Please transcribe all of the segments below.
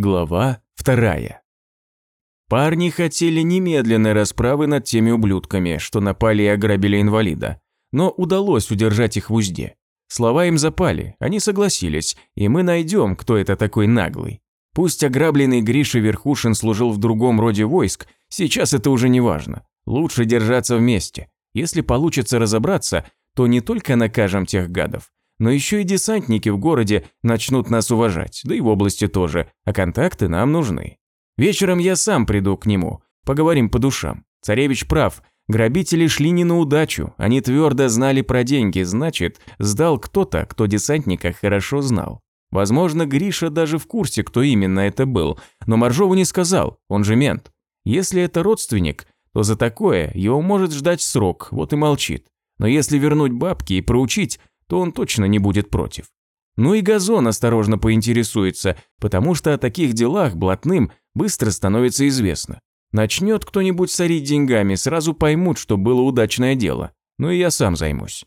Глава вторая. Парни хотели немедленной расправы над теми ублюдками, что напали и ограбили инвалида, но удалось удержать их в узде. Слова им запали, они согласились, и мы найдем, кто это такой наглый. Пусть ограбленный Гриша Верхушин служил в другом роде войск, сейчас это уже не важно. Лучше держаться вместе. Если получится разобраться, то не только накажем тех гадов, но еще и десантники в городе начнут нас уважать, да и в области тоже, а контакты нам нужны. Вечером я сам приду к нему, поговорим по душам. Царевич прав, грабители шли не на удачу, они твердо знали про деньги, значит, сдал кто-то, кто десантника хорошо знал. Возможно, Гриша даже в курсе, кто именно это был, но Моржову не сказал, он же мент. Если это родственник, то за такое его может ждать срок, вот и молчит. Но если вернуть бабки и проучить, то он точно не будет против. Ну и Газон осторожно поинтересуется, потому что о таких делах блатным быстро становится известно. Начнет кто-нибудь сорить деньгами, сразу поймут, что было удачное дело. Ну и я сам займусь.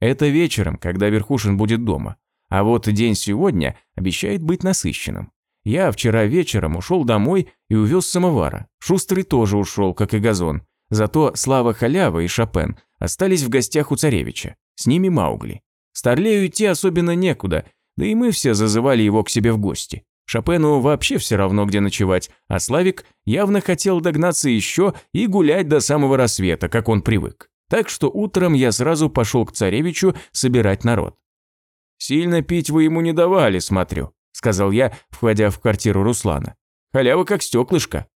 Это вечером, когда Верхушин будет дома. А вот день сегодня обещает быть насыщенным. Я вчера вечером ушел домой и увез самовара. Шустрый тоже ушел, как и Газон. Зато Слава Халява и Шопен остались в гостях у царевича. С ними Маугли. Старлею идти особенно некуда, да и мы все зазывали его к себе в гости. Шопену вообще все равно, где ночевать, а Славик явно хотел догнаться еще и гулять до самого рассвета, как он привык. Так что утром я сразу пошел к царевичу собирать народ. «Сильно пить вы ему не давали, смотрю», – сказал я, входя в квартиру Руслана. «Халява как стеклышко».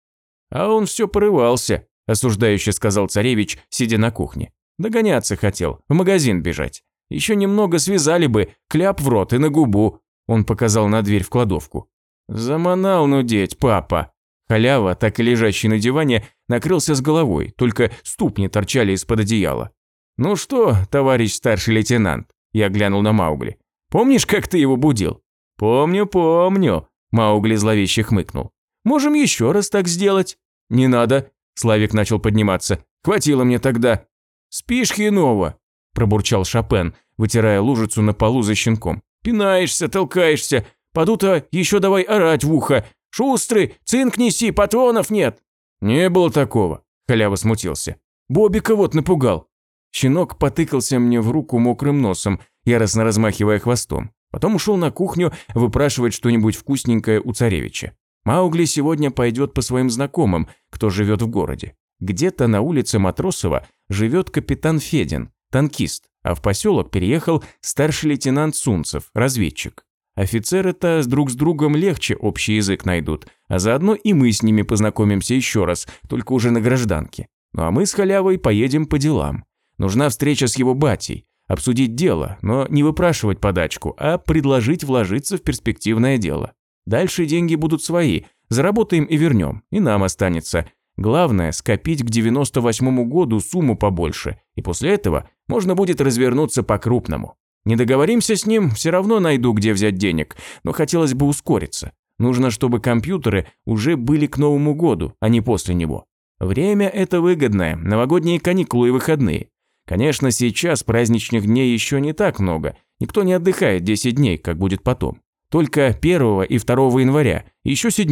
«А он все порывался», – осуждающе сказал царевич, сидя на кухне. «Догоняться хотел, в магазин бежать. Еще немного связали бы, кляп в рот и на губу. Он показал на дверь в кладовку. Заманал нудеть, папа. Халява, так и лежащий на диване, накрылся с головой, только ступни торчали из-под одеяла. «Ну что, товарищ старший лейтенант?» Я глянул на Маугли. «Помнишь, как ты его будил?» «Помню, помню», Маугли зловеще хмыкнул. «Можем еще раз так сделать?» «Не надо», Славик начал подниматься. «Хватило мне тогда». «Спишь хеново», пробурчал Шопен, вытирая лужицу на полу за щенком. «Пинаешься, толкаешься. Паду-то еще давай орать в ухо. Шустрый, цинк неси, патронов нет». «Не было такого», – халява смутился. «Бобика вот напугал». Щенок потыкался мне в руку мокрым носом, яростно размахивая хвостом. Потом ушел на кухню выпрашивать что-нибудь вкусненькое у царевича. Маугли сегодня пойдет по своим знакомым, кто живет в городе. Где-то на улице Матросова живет капитан Федин, танкист, а в поселок переехал старший лейтенант Сунцев, разведчик. Офицеры-то друг с другом легче общий язык найдут, а заодно и мы с ними познакомимся еще раз, только уже на гражданке. Ну а мы с халявой поедем по делам. Нужна встреча с его батей, обсудить дело, но не выпрашивать подачку, а предложить вложиться в перспективное дело. Дальше деньги будут свои, заработаем и вернем, и нам останется. Главное – скопить к 98 году сумму побольше, и после этого можно будет развернуться по-крупному. Не договоримся с ним, все равно найду, где взять денег, но хотелось бы ускориться. Нужно, чтобы компьютеры уже были к Новому году, а не после него. Время это выгодное, новогодние каникулы и выходные. Конечно, сейчас праздничных дней еще не так много, никто не отдыхает 10 дней, как будет потом. Только 1 и 2 января, еще 7,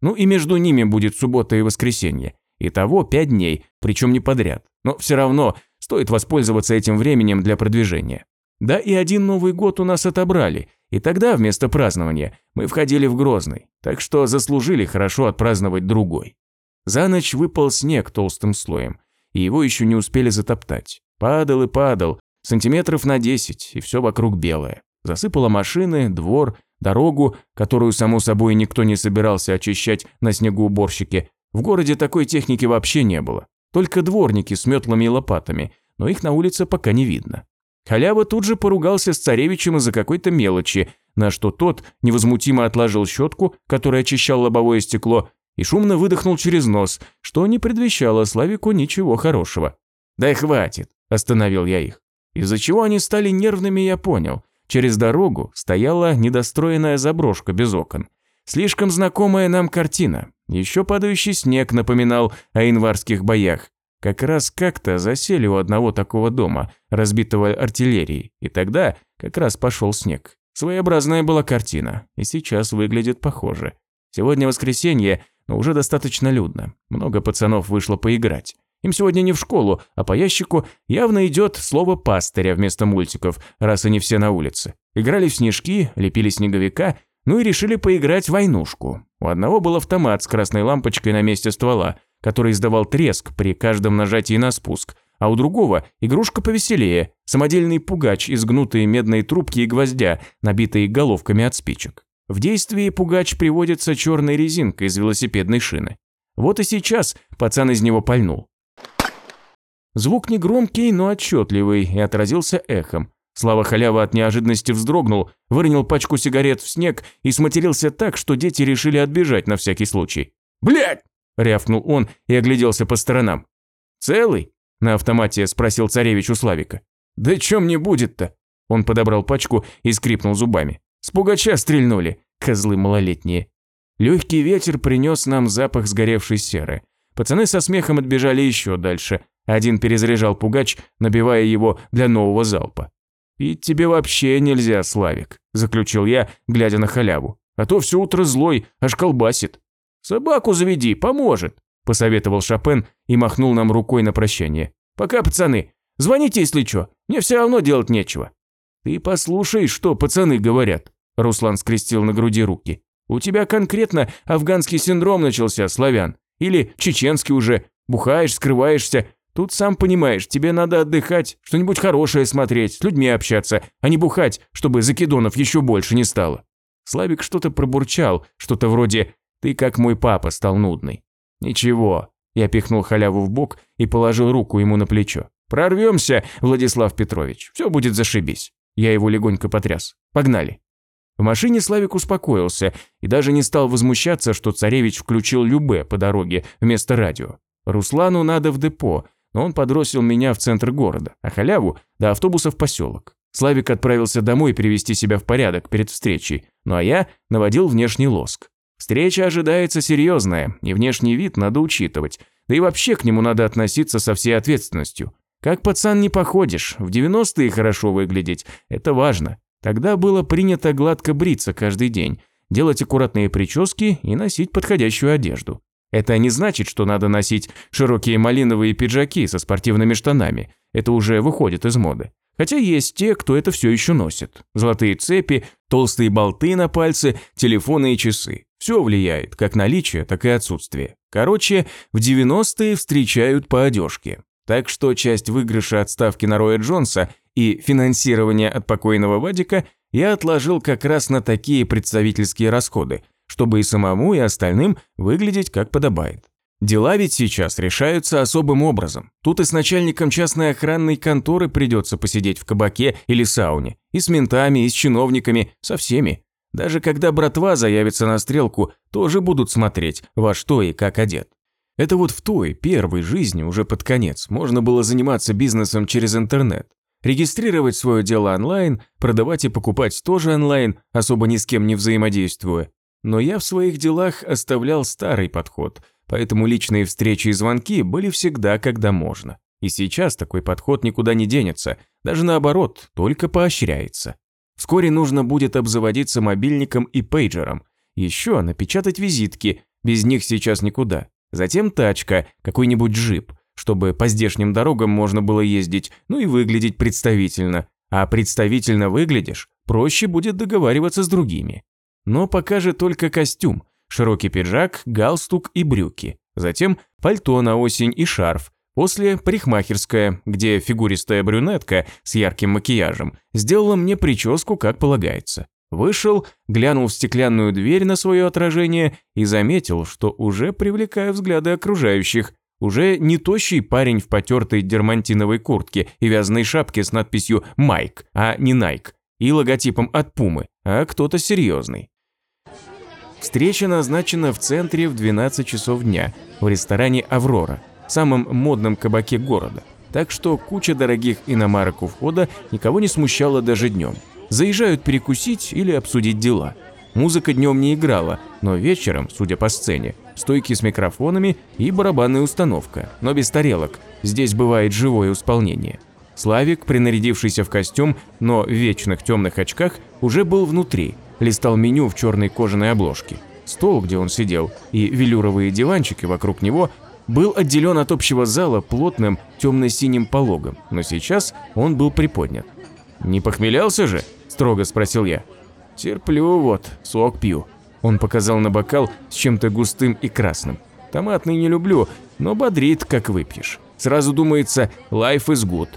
ну и между ними будет суббота и воскресенье. Итого 5 дней, причем не подряд. Но все равно Стоит воспользоваться этим временем для продвижения. Да и один Новый год у нас отобрали, и тогда вместо празднования мы входили в Грозный, так что заслужили хорошо отпраздновать другой. За ночь выпал снег толстым слоем, и его еще не успели затоптать. Падал и падал, сантиметров на 10, и все вокруг белое. Засыпало машины, двор, дорогу, которую, само собой, никто не собирался очищать на снегоуборщике. В городе такой техники вообще не было. Только дворники с метлами и лопатами, но их на улице пока не видно. Халява тут же поругался с царевичем из-за какой-то мелочи, на что тот невозмутимо отложил щетку, которая очищал лобовое стекло, и шумно выдохнул через нос, что не предвещало Славику ничего хорошего. «Да и хватит», – остановил я их. Из-за чего они стали нервными, я понял. Через дорогу стояла недостроенная заброшка без окон. Слишком знакомая нам картина. Еще падающий снег напоминал о январских боях. Как раз как-то засели у одного такого дома, разбитого артиллерией, и тогда как раз пошел снег. Своеобразная была картина, и сейчас выглядит похоже. Сегодня воскресенье, но уже достаточно людно. Много пацанов вышло поиграть. Им сегодня не в школу, а по ящику явно идет слово пастыря вместо мультиков, раз они все на улице. Играли в снежки, лепили снеговика, ну и решили поиграть в войнушку. У одного был автомат с красной лампочкой на месте ствола, который издавал треск при каждом нажатии на спуск, а у другого игрушка повеселее, самодельный пугач из гнутой медной трубки и гвоздя, набитые головками от спичек. В действии пугач приводится черной резинкой из велосипедной шины. Вот и сейчас пацан из него пальнул. Звук не громкий, но отчетливый и отразился эхом. Слава халява от неожиданности вздрогнул, выронил пачку сигарет в снег и сматерился так, что дети решили отбежать на всякий случай. «Блядь!» – рявкнул он и огляделся по сторонам. «Целый?» – на автомате спросил царевич у Славика. «Да чё мне будет-то?» Он подобрал пачку и скрипнул зубами. «С пугача стрельнули, козлы малолетние». Легкий ветер принес нам запах сгоревшей серы. Пацаны со смехом отбежали еще дальше, один перезаряжал пугач, набивая его для нового залпа. «Пить тебе вообще нельзя, Славик», – заключил я, глядя на халяву. «А то все утро злой, аж колбасит». «Собаку заведи, поможет», – посоветовал Шопен и махнул нам рукой на прощание. «Пока, пацаны. Звоните, если что. Мне все равно делать нечего». «Ты послушай, что пацаны говорят», – Руслан скрестил на груди руки. «У тебя конкретно афганский синдром начался, славян. Или чеченский уже. Бухаешь, скрываешься, Тут, сам понимаешь, тебе надо отдыхать, что-нибудь хорошее смотреть, с людьми общаться, а не бухать, чтобы закидонов еще больше не стало. Славик что-то пробурчал, что-то вроде «ты как мой папа стал нудный». «Ничего», я пихнул халяву в бок и положил руку ему на плечо. «Прорвемся, Владислав Петрович, все будет зашибись». Я его легонько потряс. «Погнали». В машине Славик успокоился и даже не стал возмущаться, что царевич включил любе по дороге вместо радио. Руслану надо в депо, но он подбросил меня в центр города, а халяву – до автобуса в поселок. Славик отправился домой привести себя в порядок перед встречей, ну а я наводил внешний лоск. Встреча ожидается серьезная, и внешний вид надо учитывать, да и вообще к нему надо относиться со всей ответственностью. Как пацан не походишь, в 90-е хорошо выглядеть, это важно. Тогда было принято гладко бриться каждый день, делать аккуратные прически и носить подходящую одежду. Это не значит, что надо носить широкие малиновые пиджаки со спортивными штанами. Это уже выходит из моды. Хотя есть те, кто это все еще носит. Золотые цепи, толстые болты на пальцы, телефоны и часы. Все влияет, как наличие, так и отсутствие. Короче, в 90-е встречают по одежке. Так что часть выигрыша от ставки на Роя Джонса и финансирования от покойного Вадика я отложил как раз на такие представительские расходы – чтобы и самому, и остальным выглядеть как подобает. Дела ведь сейчас решаются особым образом. Тут и с начальником частной охранной конторы придется посидеть в кабаке или сауне, и с ментами, и с чиновниками, со всеми. Даже когда братва заявится на стрелку, тоже будут смотреть, во что и как одет. Это вот в той, первой жизни, уже под конец, можно было заниматься бизнесом через интернет. Регистрировать свое дело онлайн, продавать и покупать тоже онлайн, особо ни с кем не взаимодействуя. Но я в своих делах оставлял старый подход, поэтому личные встречи и звонки были всегда, когда можно. И сейчас такой подход никуда не денется, даже наоборот, только поощряется. Вскоре нужно будет обзаводиться мобильником и пейджером. Еще напечатать визитки, без них сейчас никуда. Затем тачка, какой-нибудь джип, чтобы по здешним дорогам можно было ездить, ну и выглядеть представительно. А представительно выглядишь, проще будет договариваться с другими. Но пока же только костюм, широкий пиджак, галстук и брюки. Затем пальто на осень и шарф. После парикмахерская, где фигуристая брюнетка с ярким макияжем сделала мне прическу, как полагается. Вышел, глянул в стеклянную дверь на свое отражение и заметил, что уже привлекаю взгляды окружающих. Уже не тощий парень в потертой дермантиновой куртке и вязаной шапке с надписью «Майк», а не «Найк», и логотипом от Пумы, а кто-то серьезный. Встреча назначена в центре в 12 часов дня в ресторане «Аврора», самом модном кабаке города. Так что куча дорогих иномарок у входа никого не смущала даже днем. Заезжают перекусить или обсудить дела. Музыка днем не играла, но вечером, судя по сцене, стойки с микрофонами и барабанная установка, но без тарелок. Здесь бывает живое исполнение. Славик, принарядившийся в костюм, но в вечных темных очках, уже был внутри – листал меню в черной кожаной обложке. Стол, где он сидел, и велюровые диванчики вокруг него был отделен от общего зала плотным темно-синим пологом, но сейчас он был приподнят. «Не похмелялся же?» – строго спросил я. «Терплю вот, сок пью». Он показал на бокал с чем-то густым и красным. Томатный не люблю, но бодрит, как выпьешь. Сразу думается «life is good».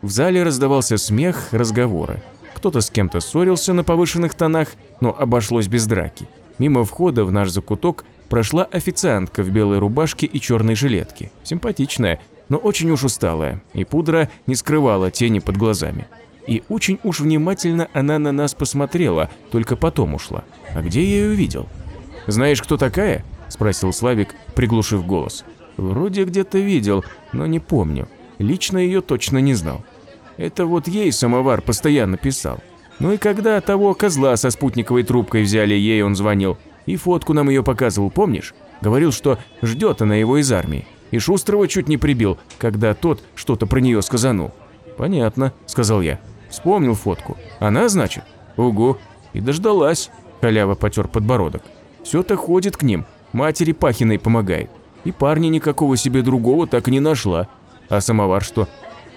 В зале раздавался смех, разговоры. Кто-то с кем-то ссорился на повышенных тонах, но обошлось без драки. Мимо входа в наш закуток прошла официантка в белой рубашке и черной жилетке. Симпатичная, но очень уж усталая, и пудра не скрывала тени под глазами. И очень уж внимательно она на нас посмотрела, только потом ушла. А где я ее видел? «Знаешь, кто такая?» – спросил Славик, приглушив голос. «Вроде где-то видел, но не помню. Лично ее точно не знал. Это вот ей самовар постоянно писал. Ну и когда того козла со спутниковой трубкой взяли, ей он звонил. И фотку нам ее показывал, помнишь? Говорил, что ждет она его из армии. И Шустрого чуть не прибил, когда тот что-то про нее сказанул. «Понятно», – сказал я. Вспомнил фотку. Она, значит? Угу. И дождалась. Халява потер подбородок. Все-то ходит к ним. Матери Пахиной помогает. И парня никакого себе другого так и не нашла. А самовар что?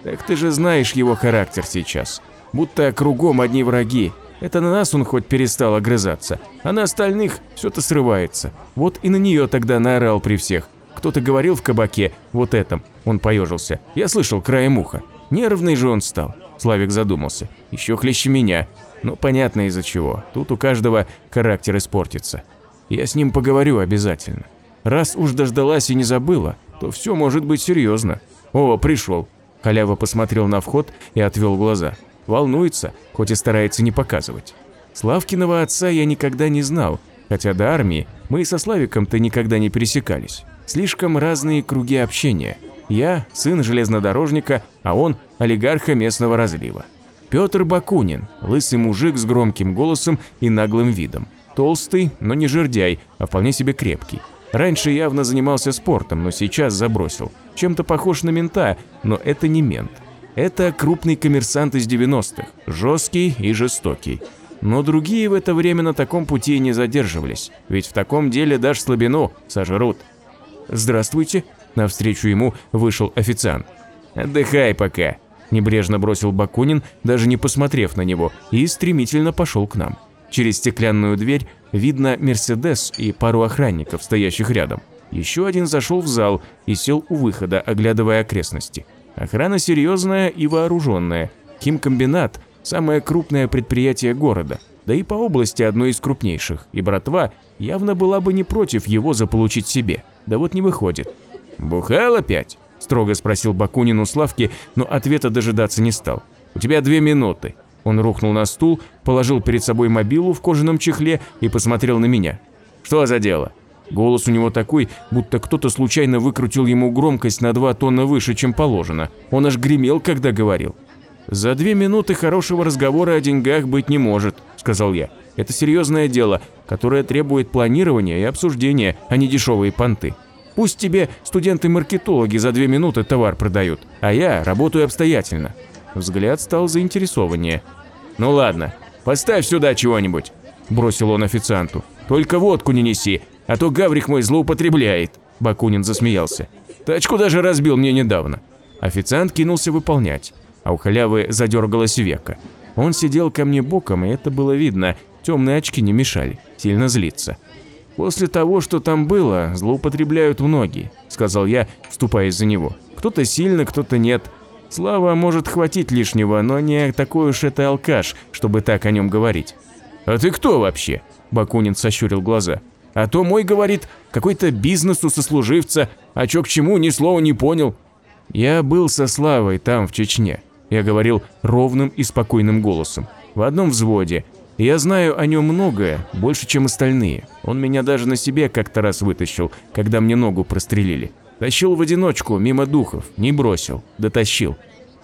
Так ты же знаешь его характер сейчас. Будто кругом одни враги. Это на нас он хоть перестал огрызаться, а на остальных все-то срывается. Вот и на нее тогда наорал при всех. Кто-то говорил в кабаке, вот этом, он поежился. Я слышал краем уха. Нервный же он стал. Славик задумался. Еще хлеще меня. Но понятно из-за чего. Тут у каждого характер испортится. Я с ним поговорю обязательно. Раз уж дождалась и не забыла, то все может быть серьезно. О, пришел. Халява посмотрел на вход и отвел глаза. Волнуется, хоть и старается не показывать. Славкиного отца я никогда не знал, хотя до армии мы со Славиком-то никогда не пересекались. Слишком разные круги общения – я – сын железнодорожника, а он – олигарха местного разлива. Петр Бакунин – лысый мужик с громким голосом и наглым видом. Толстый, но не жердяй, а вполне себе крепкий. Раньше явно занимался спортом, но сейчас забросил. Чем-то похож на мента, но это не мент. Это крупный коммерсант из 90-х, жесткий и жестокий. Но другие в это время на таком пути не задерживались, ведь в таком деле дашь слабину – сожрут. «Здравствуйте», Навстречу ему вышел официант. «Отдыхай пока», – небрежно бросил Бакунин, даже не посмотрев на него, и стремительно пошел к нам. Через стеклянную дверь видно Мерседес и пару охранников, стоящих рядом. Еще один зашел в зал и сел у выхода, оглядывая окрестности. Охрана серьезная и вооруженная. Химкомбинат – самое крупное предприятие города, да и по области одно из крупнейших, и братва явно была бы не против его заполучить себе. Да вот не выходит. «Бухал опять?» – строго спросил Бакунин у Славки, но ответа дожидаться не стал. «У тебя две минуты». Он рухнул на стул, положил перед собой мобилу в кожаном чехле и посмотрел на меня. «Что за дело?» Голос у него такой, будто кто-то случайно выкрутил ему громкость на два тонна выше, чем положено. Он аж гремел, когда говорил. «За две минуты хорошего разговора о деньгах быть не может», – сказал я. «Это серьезное дело, которое требует планирования и обсуждения, а не дешевые понты». Пусть тебе студенты-маркетологи за две минуты товар продают, а я работаю обстоятельно». Взгляд стал заинтересованнее. «Ну ладно, поставь сюда чего-нибудь», – бросил он официанту. «Только водку не неси, а то Гаврих мой злоупотребляет», – Бакунин засмеялся. «Тачку даже разбил мне недавно». Официант кинулся выполнять, а у халявы задергалась века. Он сидел ко мне боком, и это было видно, темные очки не мешали, сильно злиться. «После того, что там было, злоупотребляют многие», – сказал я, вступая за него. «Кто-то сильно, кто-то нет. Слава может хватить лишнего, но не такой уж это алкаш, чтобы так о нем говорить». «А ты кто вообще?» – Бакунин сощурил глаза. «А то мой, говорит, какой-то бизнес у сослуживца, а чё к чему, ни слова не понял». «Я был со Славой там, в Чечне», – я говорил ровным и спокойным голосом. «В одном взводе, я знаю о нем многое, больше, чем остальные. Он меня даже на себе как-то раз вытащил, когда мне ногу прострелили. Тащил в одиночку, мимо духов, не бросил, дотащил.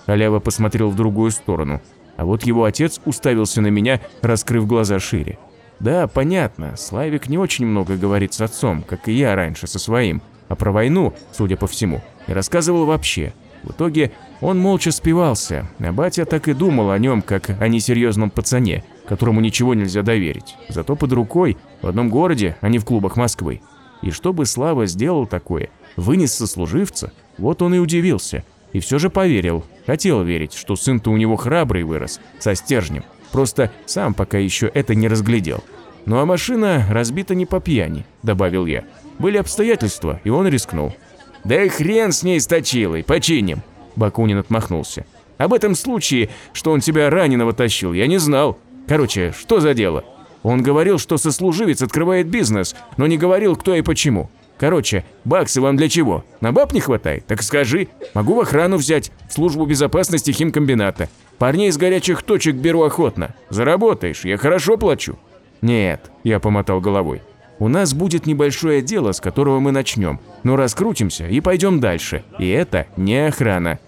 Халява посмотрел в другую сторону, а вот его отец уставился на меня, раскрыв глаза шире. Да, понятно, Славик не очень много говорит с отцом, как и я раньше со своим, а про войну, судя по всему, не рассказывал вообще. В итоге он молча спивался, а батя так и думал о нем, как о несерьезном пацане – которому ничего нельзя доверить. Зато под рукой В одном городе, а не в клубах Москвы. И чтобы Слава сделал такое, вынес сослуживца, вот он и удивился. И все же поверил, хотел верить, что сын-то у него храбрый вырос, со стержнем. Просто сам пока еще это не разглядел. Ну а машина разбита не по пьяни, добавил я. Были обстоятельства, и он рискнул. Да и хрен с ней с точилой, починим. Бакунин отмахнулся. Об этом случае, что он тебя раненого тащил, я не знал. Короче, что за дело? Он говорил, что сослуживец открывает бизнес, но не говорил, кто и почему. Короче, баксы вам для чего? На баб не хватает? Так скажи. Могу в охрану взять, в службу безопасности химкомбината. Парней из горячих точек беру охотно. Заработаешь, я хорошо плачу. Нет, я помотал головой. У нас будет небольшое дело, с которого мы начнем, но раскрутимся и пойдем дальше. И это не охрана.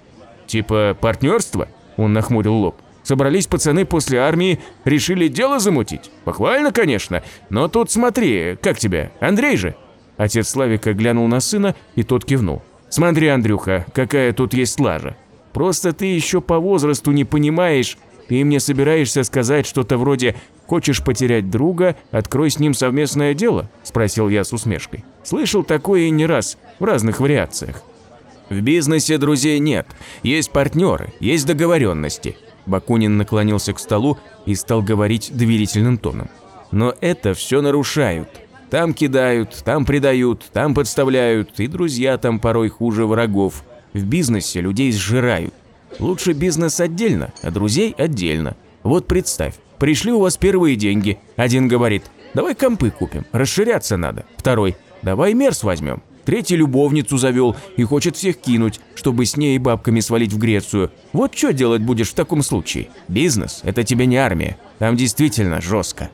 Типа партнерство? Он нахмурил лоб. Собрались пацаны после армии, решили дело замутить. Похвально, конечно, но тут смотри, как тебя, Андрей же? Отец Славика глянул на сына, и тот кивнул. Смотри, Андрюха, какая тут есть лажа. Просто ты еще по возрасту не понимаешь, ты мне собираешься сказать что-то вроде «Хочешь потерять друга, открой с ним совместное дело?» – спросил я с усмешкой. Слышал такое и не раз, в разных вариациях. В бизнесе друзей нет, есть партнеры, есть договоренности. Бакунин наклонился к столу и стал говорить доверительным тоном. Но это все нарушают. Там кидают, там предают, там подставляют, и друзья там порой хуже врагов. В бизнесе людей сжирают. Лучше бизнес отдельно, а друзей отдельно. Вот представь, пришли у вас первые деньги. Один говорит, давай компы купим, расширяться надо. Второй, давай мерс возьмем. Третий любовницу завел и хочет всех кинуть, чтобы с ней и бабками свалить в Грецию. Вот что делать будешь в таком случае? Бизнес – это тебе не армия. Там действительно жестко.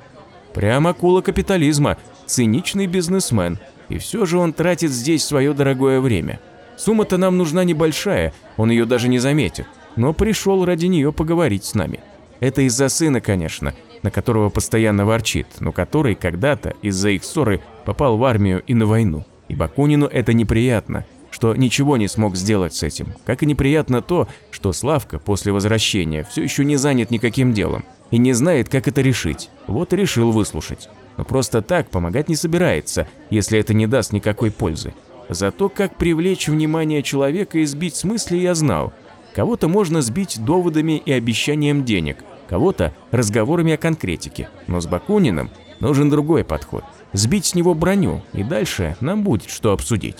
Прямо акула капитализма, циничный бизнесмен. И все же он тратит здесь свое дорогое время. Сумма-то нам нужна небольшая, он ее даже не заметит. Но пришел ради нее поговорить с нами. Это из-за сына, конечно, на которого постоянно ворчит, но который когда-то из-за их ссоры попал в армию и на войну. И Бакунину это неприятно, что ничего не смог сделать с этим. Как и неприятно то, что Славка после возвращения все еще не занят никаким делом и не знает, как это решить. Вот и решил выслушать. Но просто так помогать не собирается, если это не даст никакой пользы. Зато как привлечь внимание человека и сбить с мысли я знал. Кого-то можно сбить доводами и обещанием денег, кого-то разговорами о конкретике. Но с Бакуниным нужен другой подход. Сбить с него броню, и дальше нам будет что обсудить.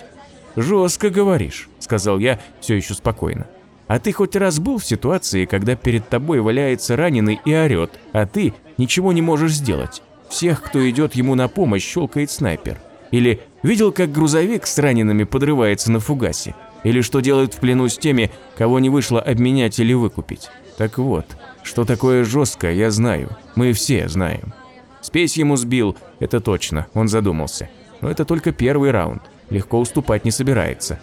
«Жестко говоришь», – сказал я все еще спокойно. «А ты хоть раз был в ситуации, когда перед тобой валяется раненый и орет, а ты ничего не можешь сделать? Всех, кто идет ему на помощь, щелкает снайпер. Или видел, как грузовик с ранеными подрывается на фугасе? Или что делают в плену с теми, кого не вышло обменять или выкупить? Так вот, что такое жестко, я знаю. Мы все знаем. Спесь ему сбил, это точно, он задумался. Но это только первый раунд, легко уступать не собирается.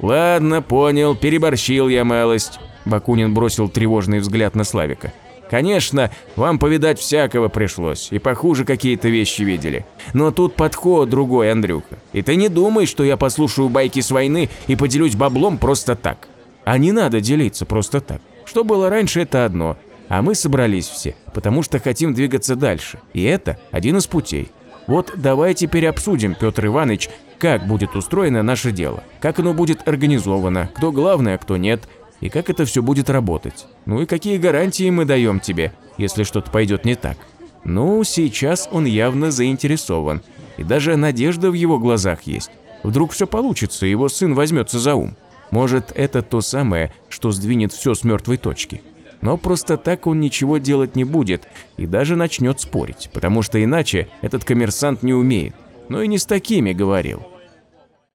«Ладно, понял, переборщил я малость», – Бакунин бросил тревожный взгляд на Славика. Конечно, вам повидать всякого пришлось, и похуже какие-то вещи видели. Но тут подход другой, Андрюха. И ты не думай, что я послушаю байки с войны и поделюсь баблом просто так. А не надо делиться просто так. Что было раньше, это одно. А мы собрались все, потому что хотим двигаться дальше. И это один из путей. Вот давай теперь обсудим, Петр Иванович, как будет устроено наше дело, как оно будет организовано, кто главный, а кто нет – и как это все будет работать. Ну и какие гарантии мы даем тебе, если что-то пойдет не так. Ну, сейчас он явно заинтересован, и даже надежда в его глазах есть. Вдруг все получится, его сын возьмется за ум. Может, это то самое, что сдвинет все с мертвой точки. Но просто так он ничего делать не будет и даже начнет спорить, потому что иначе этот коммерсант не умеет. Но и не с такими говорил.